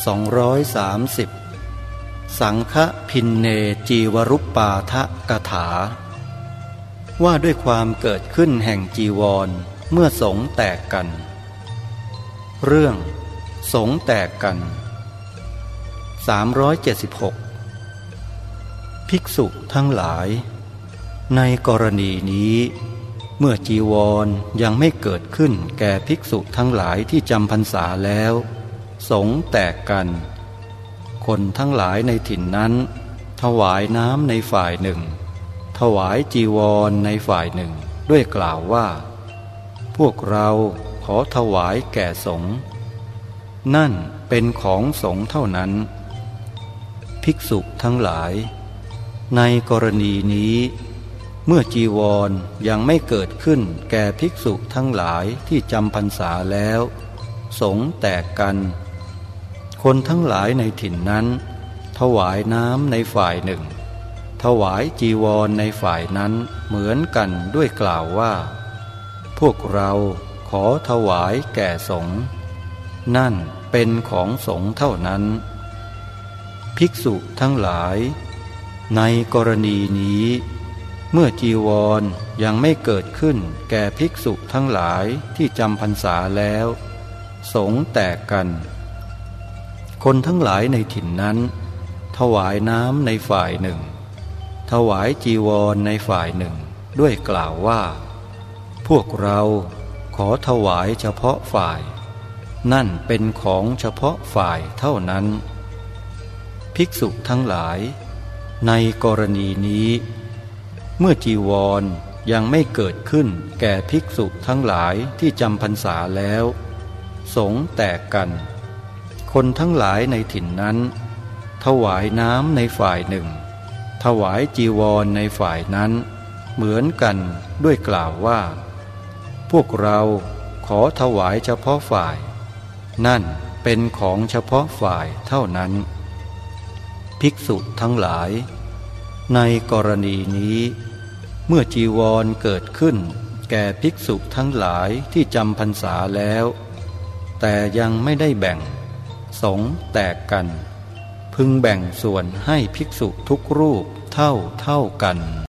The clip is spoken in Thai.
230 สังฆพินเนจีวรุปปาทะกถา ว่าด้วยความเกิดขึ้นแห่งจีวรเมื่อสงแตกกัน เรื่อง สงแตกกัน 376 ภิกษุทั้งหลาย ในกรณีนี้เมื่อจีวรยังไม่เกิดขึ้นแก่ภิกษุทั้งหลายที่จำพรรษาแล้ว สงแตกกัน คนทั้งหลายในถิ่นนั้น ถวายน้ำในฝ่ายหนึ่ง ถวายจีวรในฝ่ายหนึ่ง ด้วยกล่าวว่า พวกเราขอถวายแก่สงนั่นเป็นของสงเท่านั้น ภิกษุทั้งหลาย ในกรณีนี้ เมื่อจีวรยังไม่เกิดขึ้นแก่ภิกษุทั้งหลายที่จำพรรษาแล้ว สงแตกกัน คนทั้งหลายในถิ่นนั้น ถวายน้ำในฝ่ายหนึ่ง ถวายจีวรในฝ่ายนั้นเหมือนกันด้วยกล่าวว่า พวกเราขอถวายแก่สงฆ์นั่นเป็นของสงฆ์เท่านั้น ภิกษุทั้งหลาย ในกรณีนี้ เมื่อจีวรยังไม่เกิดขึ้นแก่ภิกษุทั้งหลายที่จำพรรษาแล้ว สงแตกกัน คนทั้งหลายในถิ่นนั้น ถวายน้ำในฝ่ายหนึ่ง ถวายจีวรในฝ่ายหนึ่ง ด้วยกล่าวว่า พวกเราขอถวายเฉพาะฝ่าย นั่นเป็นของเฉพาะฝ่ายเท่านั้น ภิกษุทั้งหลาย ในกรณีนี้ เมื่อจีวรยังไม่เกิดขึ้นแก่ภิกษุทั้งหลายที่จำพรรษาแล้ว สงแตกกัน คนทั้งหลายในถิ่นนั้น ถวายน้ำในฝ่ายหนึ่ง ถวายจีวรในฝ่ายนั้น เหมือนกันด้วยกล่าวว่า พวกเราขอถวายเฉพาะฝ่าย นั่นเป็นของเฉพาะฝ่ายเท่านั้น ภิกษุทั้งหลาย ในกรณีนี้ เมื่อจีวรเกิดขึ้น แก่ภิกษุทั้งหลายที่จำพรรษาแล้ว แต่ยังไม่ได้แบ่ง สงแตกกัน พึงแบ่งส่วนให้ภิกษุทุกรูปเท่าเท่ากัน